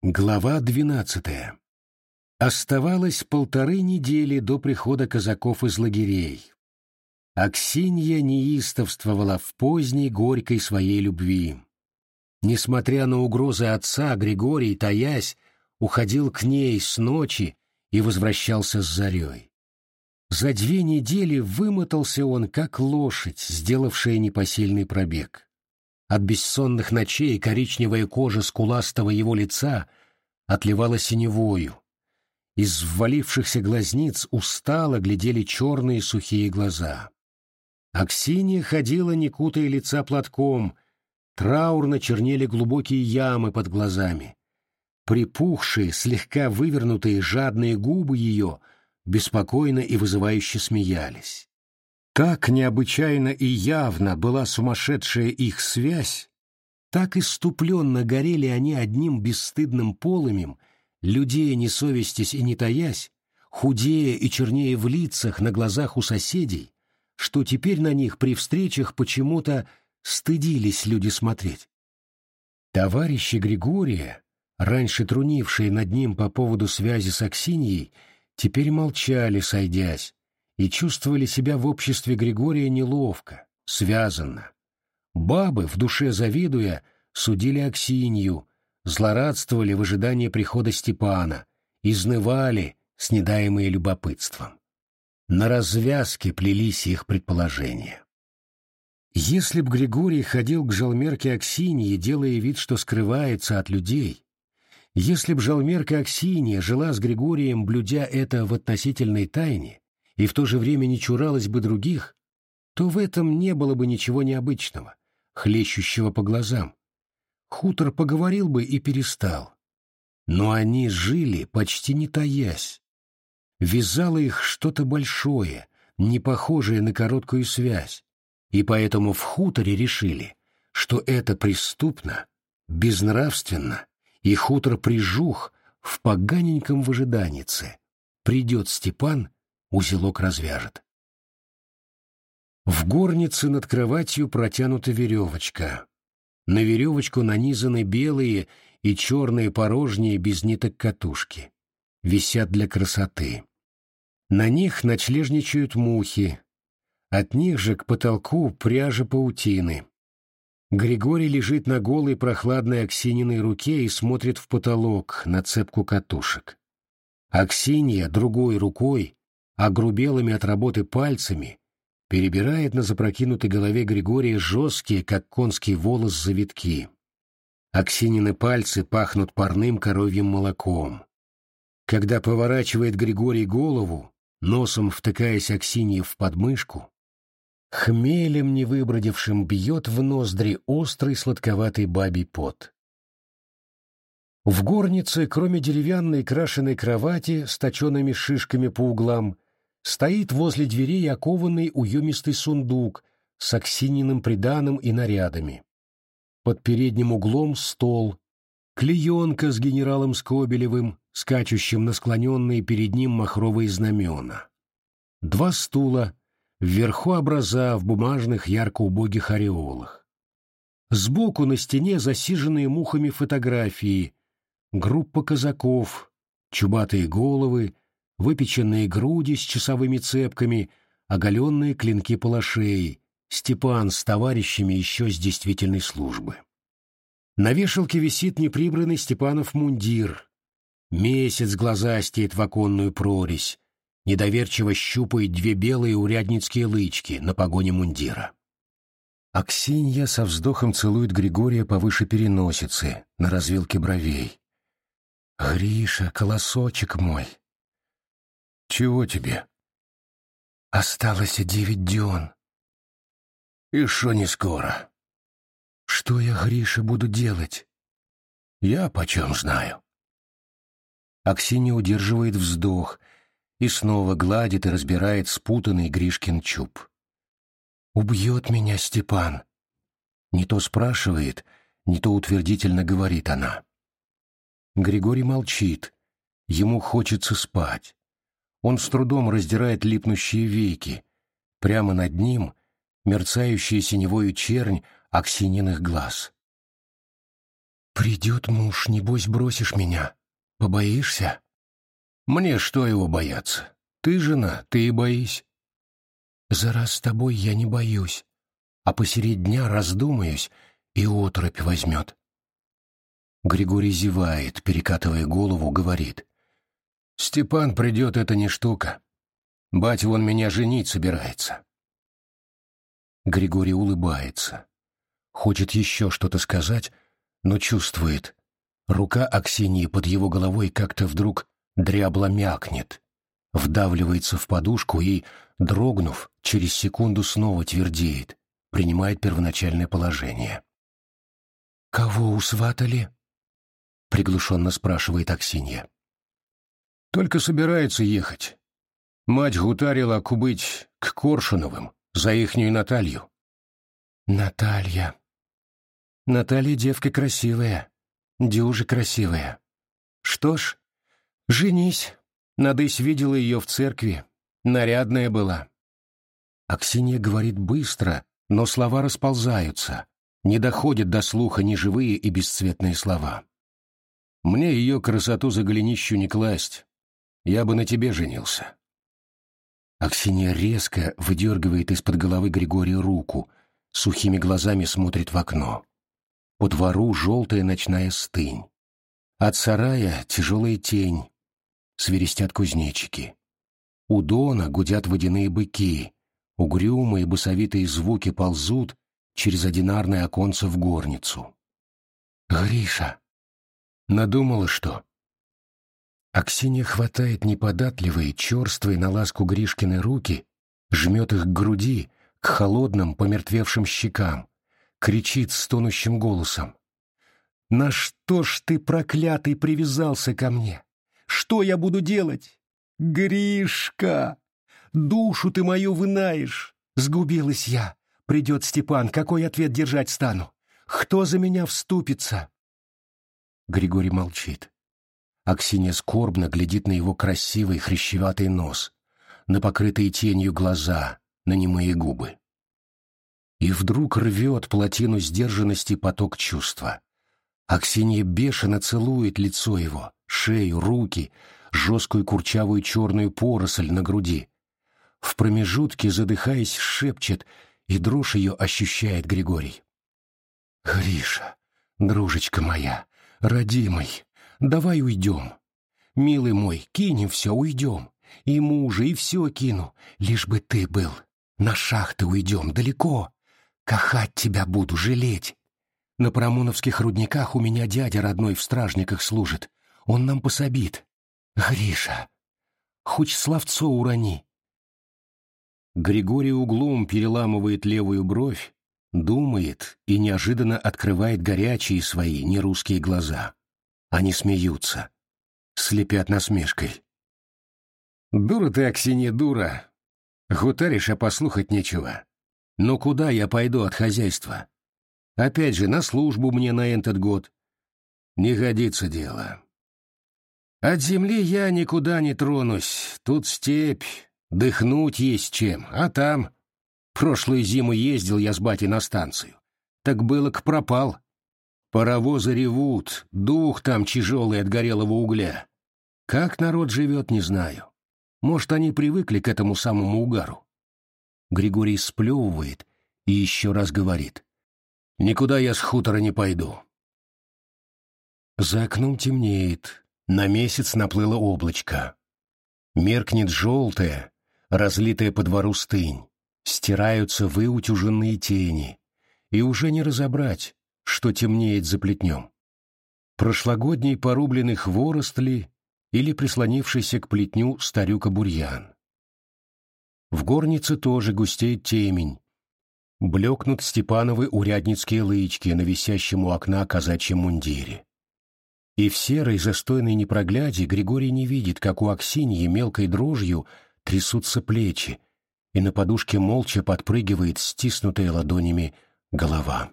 Глава двенадцатая. Оставалось полторы недели до прихода казаков из лагерей. Аксинья неистовствовала в поздней горькой своей любви. Несмотря на угрозы отца, Григорий, таясь, уходил к ней с ночи и возвращался с зарей. За две недели вымотался он, как лошадь, сделавшая непосильный пробег. От бессонных ночей коричневая кожа скуластого его лица отливала синевою. Из ввалившихся глазниц устало глядели черные сухие глаза. Аксинья ходила, не кутая лица платком, траурно чернели глубокие ямы под глазами. Припухшие, слегка вывернутые жадные губы ее беспокойно и вызывающе смеялись. Так необычайно и явно была сумасшедшая их связь, так иступленно горели они одним бесстыдным полымем, людей не совестясь и не таясь, худее и чернее в лицах на глазах у соседей, что теперь на них при встречах почему-то стыдились люди смотреть. Товарищи Григория, раньше трунившие над ним по поводу связи с Аксиньей, теперь молчали, сойдясь, и чувствовали себя в обществе Григория неловко, связанно. Бабы, в душе завидуя, судили Аксинью, злорадствовали в ожидании прихода Степана, изнывали, снедаемые любопытством. На развязке плелись их предположения. Если б Григорий ходил к жалмерке Аксиньи, делая вид, что скрывается от людей, если б жалмерка Аксинья жила с Григорием, блюдя это в относительной тайне, и в то же время не чуралась бы других, то в этом не было бы ничего необычного, хлещущего по глазам. Хутор поговорил бы и перестал. Но они жили, почти не таясь. Вязало их что-то большое, не похожее на короткую связь, и поэтому в хуторе решили, что это преступно, безнравственно, и хутор прижух в поганеньком выжиданице. Придет Степан узелок развяжет. В горнице над кроватью протянута веревочка. На веревочку нанизаны белые и черные порожние без ниток катушки. Висят для красоты. На них ночлежничают мухи. От них же к потолку пряжа паутины. Григорий лежит на голой прохладной Аксининой руке и смотрит в потолок на цепку катушек. Аксинья другой рукой огрубелыми от работы пальцами, перебирает на запрокинутой голове Григория жесткие, как конский волос, завитки. Аксинины пальцы пахнут парным коровьим молоком. Когда поворачивает Григорий голову, носом втыкаясь Аксинье в подмышку, хмелем невыбродившим бьет в ноздри острый сладковатый бабий пот. В горнице, кроме деревянной крашеной кровати с точенными шишками по углам, стоит возле дверей окованный уемистый сундук с оксининым приданым и нарядами. Под передним углом стол, клеенка с генералом Скобелевым, скачущим на склоненные перед ним махровые знамена. Два стула, вверху образа в бумажных ярко-убогих ореолах. Сбоку на стене засиженные мухами фотографии, группа казаков, чубатые головы, выпеченные груди с часовыми цепками, оголенные клинки палашей, Степан с товарищами еще с действительной службы. На вешалке висит неприбранный Степанов мундир. Месяц глаза стеет в оконную прорезь, недоверчиво щупает две белые урядницкие лычки на погоне мундира. Аксинья со вздохом целует Григория повыше переносицы, на развилке бровей. «Гриша, колосочек мой, чего тебе? Осталось девять дён. И шо не скоро? Что я, Гриша, буду делать? Я почем знаю. Аксинья удерживает вздох и снова гладит и разбирает спутанный Гришкин чуб. «Убьет меня Степан!» Не то спрашивает, не то утвердительно говорит она. Григорий молчит. Ему хочется спать. Он с трудом раздирает липнущие веки. Прямо над ним мерцающая синевою чернь оксининых глаз. «Придет муж, небось бросишь меня. Побоишься?» «Мне что его бояться? Ты жена, ты и боись». «За раз с тобой я не боюсь, а посередь дня раздумаюсь, и оторопь возьмет». Григорий зевает, перекатывая голову, говорит. «Степан придет, это не штука. Батя вон меня женить собирается». Григорий улыбается. Хочет еще что-то сказать, но чувствует. Рука Аксиньи под его головой как-то вдруг дрябло мякнет, вдавливается в подушку и, дрогнув, через секунду снова твердеет, принимает первоначальное положение. «Кого усватали?» — приглушенно спрашивает Аксинья. «Только собирается ехать. Мать гутарила кубыть к Коршуновым за ихнюю Наталью». «Наталья. Наталья девка красивая, дюжи красивая. Что ж, женись. Надысь видела ее в церкви. Нарядная была». Аксинья говорит быстро, но слова расползаются, не доходят до слуха ни живые и бесцветные слова. «Мне ее красоту за голенищу не класть. Я бы на тебе женился». Аксинья резко выдергивает из-под головы Григория руку, сухими глазами смотрит в окно. По двору желтая ночная стынь. От сарая тяжелая тень. Свиристят кузнечики. У дона гудят водяные быки. Угрюмые басовитые звуки ползут через одинарное оконце в горницу. «Гриша!» Надумала, что? Аксинья хватает неподатливые, черствые на ласку Гришкины руки, жмет их к груди, к холодным, помертвевшим щекам, кричит стонущим голосом. «На что ж ты, проклятый, привязался ко мне? Что я буду делать? Гришка! Душу ты мою вынаешь! Сгубилась я! Придет Степан, какой ответ держать стану? Кто за меня вступится?» Григорий молчит. Аксинья скорбно глядит на его красивый хрящеватый нос, на покрытые тенью глаза, на немые губы. И вдруг рвет плотину сдержанности поток чувства. Аксинья бешено целует лицо его, шею, руки, жесткую курчавую черную поросль на груди. В промежутке, задыхаясь, шепчет, и дрожь ее ощущает Григорий. «Гриша, дружечка моя, родимый, давай уйдем. Милый мой, кинем все, уйдем. И мужа, и все кину, лишь бы ты был. На шахты уйдем далеко. Кахать тебя буду, жалеть. На Парамоновских рудниках у меня дядя родной в стражниках служит. Он нам пособит. Гриша, хоть словцо урони. Григорий углом переламывает левую бровь, думает и неожиданно открывает горячие свои нерусские глаза. Они смеются, слепят насмешкой. «Дура ты, Аксинья, дура! Гутаришь, а послухать нечего. Но куда я пойду от хозяйства? Опять же, на службу мне на этот год. Не годится дело. От земли я никуда не тронусь, тут степь, дыхнуть есть чем, а там... Прошлую зиму ездил я с батей на станцию. Так было к пропал. Паровозы ревут, дух там тяжелый от горелого угля. Как народ живет, не знаю. Может, они привыкли к этому самому угару. Григорий сплевывает и еще раз говорит. «Никуда я с хутора не пойду». За окном темнеет, на месяц наплыло облачко. Меркнет желтое, разлитая по двору стынь. Стираются выутюженные тени, и уже не разобрать, что темнеет за плетнем. Прошлогодний порубленный хворост ли или прислонившийся к плетню старюка-бурьян. В горнице тоже густеет темень. Блекнут Степановы урядницкие лычки на висящем у окна казачьем мундире. И в серой застойной непрогляде Григорий не видит, как у Аксиньи мелкой дрожью трясутся плечи, и на подушке молча подпрыгивает стиснутая ладонями голова.